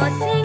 我心